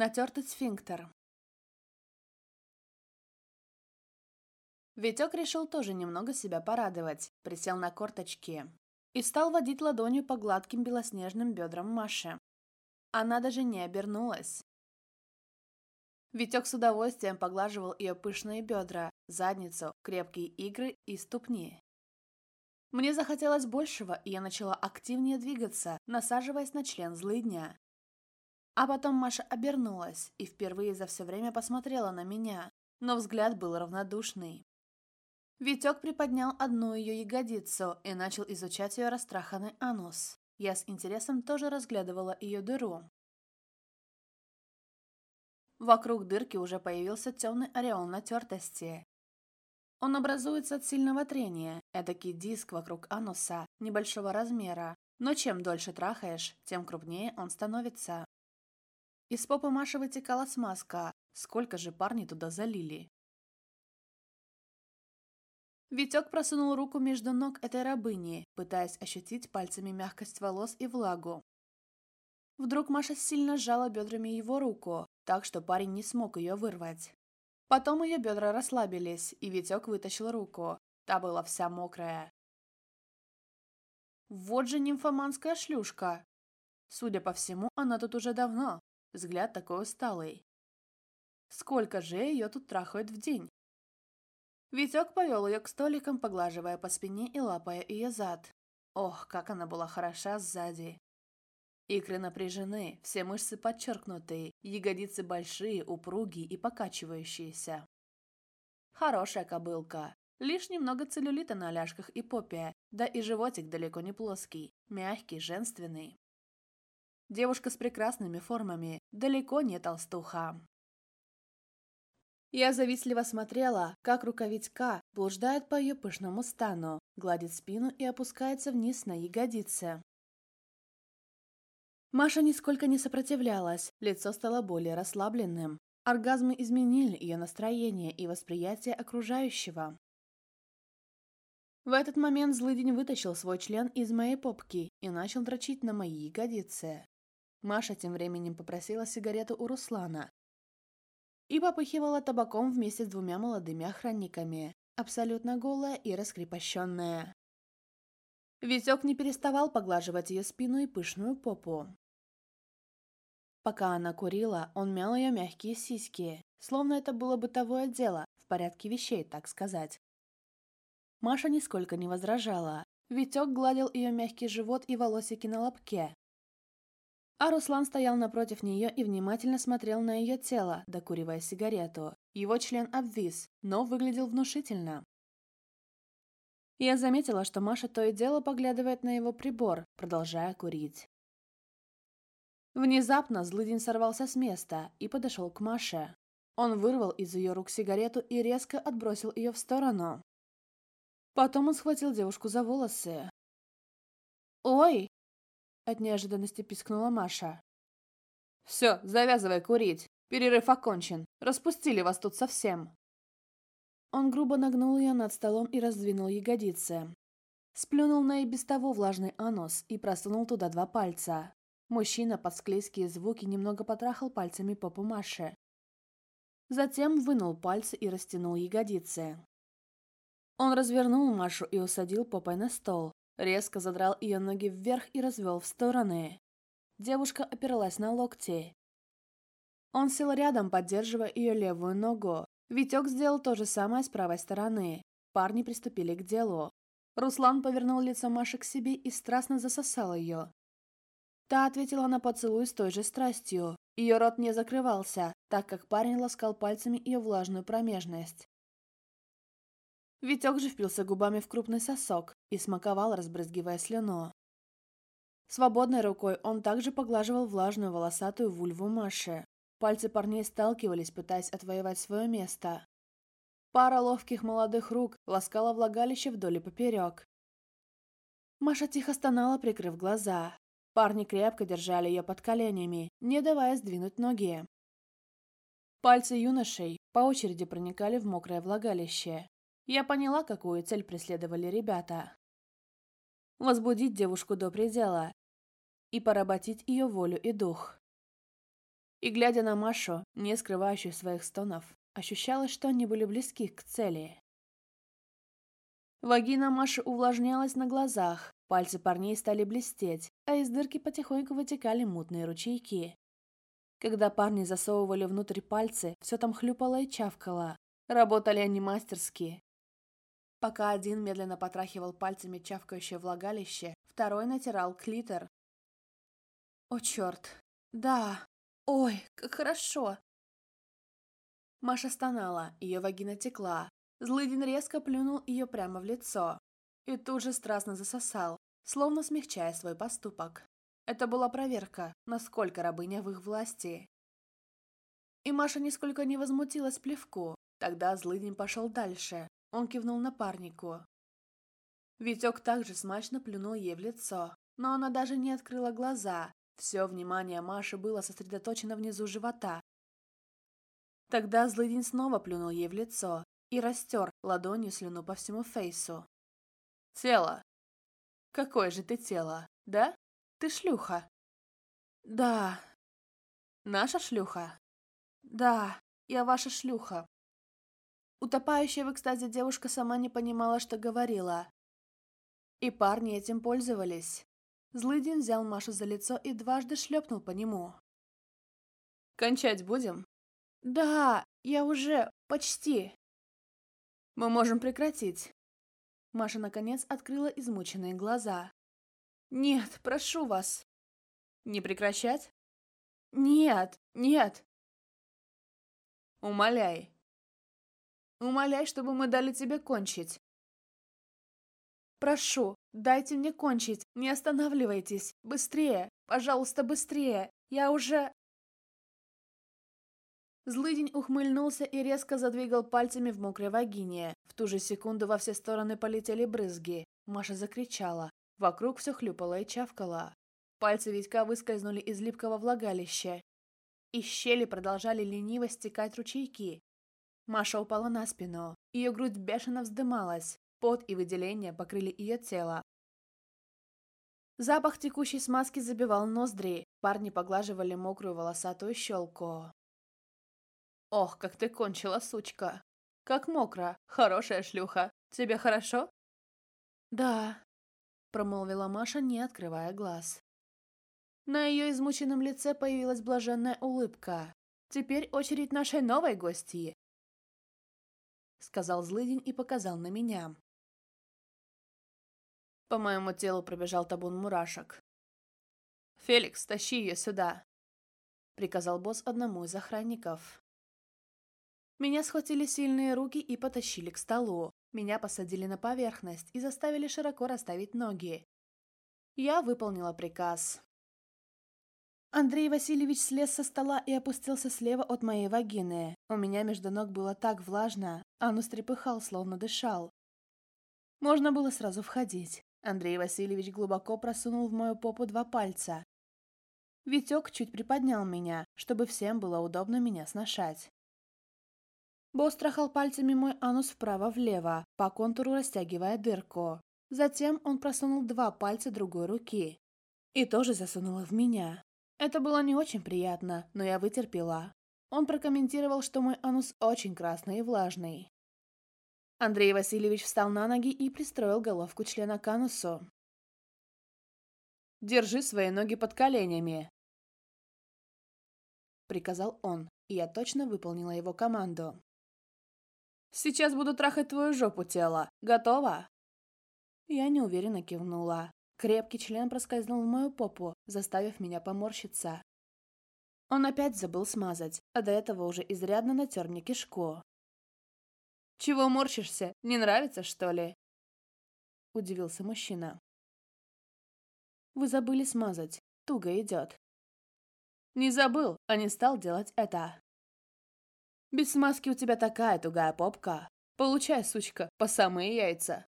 Натертый сфинктер. Витек решил тоже немного себя порадовать, присел на корточки и стал водить ладонью по гладким белоснежным бедрам Маши. Она даже не обернулась. Витек с удовольствием поглаживал ее пышные бедра, задницу, крепкие игры и ступни. Мне захотелось большего, и я начала активнее двигаться, насаживаясь на член злыдня. А потом Маша обернулась и впервые за все время посмотрела на меня, но взгляд был равнодушный. Витек приподнял одну ее ягодицу и начал изучать ее растраханный анус. Я с интересом тоже разглядывала ее дыру. Вокруг дырки уже появился темный ореол натертости. Он образуется от сильного трения, эдакий диск вокруг ануса, небольшого размера. Но чем дольше трахаешь, тем крупнее он становится. Из попы Маши вытекала смазка. Сколько же парни туда залили? Витек просунул руку между ног этой рабыни, пытаясь ощутить пальцами мягкость волос и влагу. Вдруг Маша сильно сжала бедрами его руку, так что парень не смог ее вырвать. Потом ее бедра расслабились, и Витек вытащил руку. Та была вся мокрая. Вот же нимфоманская шлюшка. Судя по всему, она тут уже давно, Взгляд такой усталый. Сколько же ее тут трахают в день? Витек повел ее к столикам, поглаживая по спине и лапая ее зад. Ох, как она была хороша сзади. Икры напряжены, все мышцы подчеркнуты, ягодицы большие, упругие и покачивающиеся. Хорошая кобылка. Лишь немного целлюлита на ляжках и попе, да и животик далеко не плоский, мягкий, женственный. Девушка с прекрасными формами, далеко не толстуха. Я завистливо смотрела, как рукавичка блуждает по ее пышному стану, гладит спину и опускается вниз на ягодицы. Маша нисколько не сопротивлялась, лицо стало более расслабленным. Оргазмы изменили ее настроение и восприятие окружающего. В этот момент злыдень вытащил свой член из моей попки и начал дрочить на мои ягодицы. Маша тем временем попросила сигарету у Руслана и попыхивала табаком вместе с двумя молодыми охранниками, абсолютно голая и раскрепощенная. Витек не переставал поглаживать ее спину и пышную попу. Пока она курила, он мял ее мягкие сиськи, словно это было бытовое дело, в порядке вещей, так сказать. Маша нисколько не возражала. Витек гладил ее мягкий живот и волосики на лобке, а Руслан стоял напротив нее и внимательно смотрел на ее тело, докуривая сигарету. Его член обвис, но выглядел внушительно. Я заметила, что Маша то и дело поглядывает на его прибор, продолжая курить. Внезапно злыдень сорвался с места и подошел к Маше. Он вырвал из ее рук сигарету и резко отбросил ее в сторону. Потом он схватил девушку за волосы. «Ой!» От неожиданности пискнула Маша. «Все, завязывай курить. Перерыв окончен. Распустили вас тут совсем». Он грубо нагнул ее над столом и раздвинул ягодицы. Сплюнул на и без того влажный анус и просунул туда два пальца. Мужчина под склейские звуки немного потрахал пальцами попу Маши. Затем вынул пальцы и растянул ягодицы. Он развернул Машу и усадил попой на стол. Резко задрал ее ноги вверх и развел в стороны. Девушка опиралась на локти. Он сел рядом, поддерживая ее левую ногу. Витек сделал то же самое с правой стороны. Парни приступили к делу. Руслан повернул лицо Маши к себе и страстно засосал ее. Та ответила на поцелуй с той же страстью. Ее рот не закрывался, так как парень ласкал пальцами ее влажную промежность. Витек же впился губами в крупный сосок и смаковал, разбрызгивая слюну. Свободной рукой он также поглаживал влажную волосатую вульву Маши. Пальцы парней сталкивались, пытаясь отвоевать свое место. Пара ловких молодых рук ласкала влагалище вдоль и поперек. Маша тихо стонала, прикрыв глаза. Парни крепко держали ее под коленями, не давая сдвинуть ноги. Пальцы юношей по очереди проникали в мокрое влагалище, я поняла, какую цель преследовали ребята. Возбудить девушку до предела и поработить ее волю и дух. И глядя на Машу, не скрывающую своих стонов, ощущалось, что они были близки к цели. Вагина Маши увлажнялась на глазах, пальцы парней стали блестеть, а из дырки потихоньку вытекали мутные ручейки. Когда парни засовывали внутрь пальцы, все там хлюпало и чавкало. Работали они мастерски, Пока один медленно потрахивал пальцами чавкающее влагалище, второй натирал клитор. «О, черт! Да! Ой, как хорошо!» Маша стонала, ее вагина текла. Злыдин резко плюнул ее прямо в лицо. И тут же страстно засосал, словно смягчая свой поступок. Это была проверка, насколько рабыня в их власти. И Маша нисколько не возмутилась плевку. Тогда Злыдень пошел дальше, он кивнул напарнику. Витек также смачно плюнул ей в лицо, но она даже не открыла глаза. Все внимание Маши было сосредоточено внизу живота. Тогда злыдень снова плюнул ей в лицо и растер ладонью слюну по всему фейсу. «Тело! Какое же ты тело, да? Ты шлюха!» «Да». «Наша шлюха?» «Да, я ваша шлюха. Утопающая в экстазе девушка сама не понимала, что говорила. И парни этим пользовались. Злыдин взял Машу за лицо и дважды шлепнул по нему. «Кончать будем?» «Да, я уже... почти...» «Мы можем прекратить». Маша, наконец, открыла измученные глаза. «Нет, прошу вас». «Не прекращать?» «Нет, нет». «Умоляй, Умоляй, чтобы мы дали тебе кончить. Прошу, дайте мне кончить. Не останавливайтесь. Быстрее. Пожалуйста, быстрее. Я уже... Злыдень ухмыльнулся и резко задвигал пальцами в мокрой вагине. В ту же секунду во все стороны полетели брызги. Маша закричала. Вокруг все хлюпало и чавкало. Пальцы Витька выскользнули из липкого влагалища. Из щели продолжали лениво стекать ручейки. Маша упала на спину. Ее грудь бешено вздымалась. Пот и выделения покрыли ее тело. Запах текущей смазки забивал ноздри. Парни поглаживали мокрую волосатую щелку. «Ох, как ты кончила, сучка! Как мокро! Хорошая шлюха! Тебе хорошо?» «Да», — промолвила Маша, не открывая глаз. На ее измученном лице появилась блаженная улыбка. «Теперь очередь нашей новой гости, — сказал злыдень и показал на меня. По моему телу пробежал табун мурашек. «Феликс, тащи ее сюда!» — приказал босс одному из охранников. Меня схватили сильные руки и потащили к столу. Меня посадили на поверхность и заставили широко расставить ноги. Я выполнила приказ. Андрей Васильевич слез со стола и опустился слева от моей вагины. У меня между ног было так влажно, анус трепыхал, словно дышал. Можно было сразу входить. Андрей Васильевич глубоко просунул в мою попу два пальца. Витек чуть приподнял меня, чтобы всем было удобно меня сношать. Босс трахал пальцами мой анус вправо-влево, по контуру растягивая дырку. Затем он просунул два пальца другой руки. И тоже засунул в меня. Это было не очень приятно, но я вытерпела. Он прокомментировал, что мой анус очень красный и влажный. Андрей Васильевич встал на ноги и пристроил головку члена к анусу. «Держи свои ноги под коленями», — приказал он, и я точно выполнила его команду. «Сейчас буду трахать твою жопу, тела, готова? Я неуверенно кивнула. Крепкий член проскользнул в мою попу, заставив меня поморщиться. Он опять забыл смазать, а до этого уже изрядно натер мне кишку. «Чего морщишься? Не нравится, что ли?» Удивился мужчина. «Вы забыли смазать. Туго идет». «Не забыл, а не стал делать это». «Без смазки у тебя такая тугая попка. Получай, сучка, по самые яйца.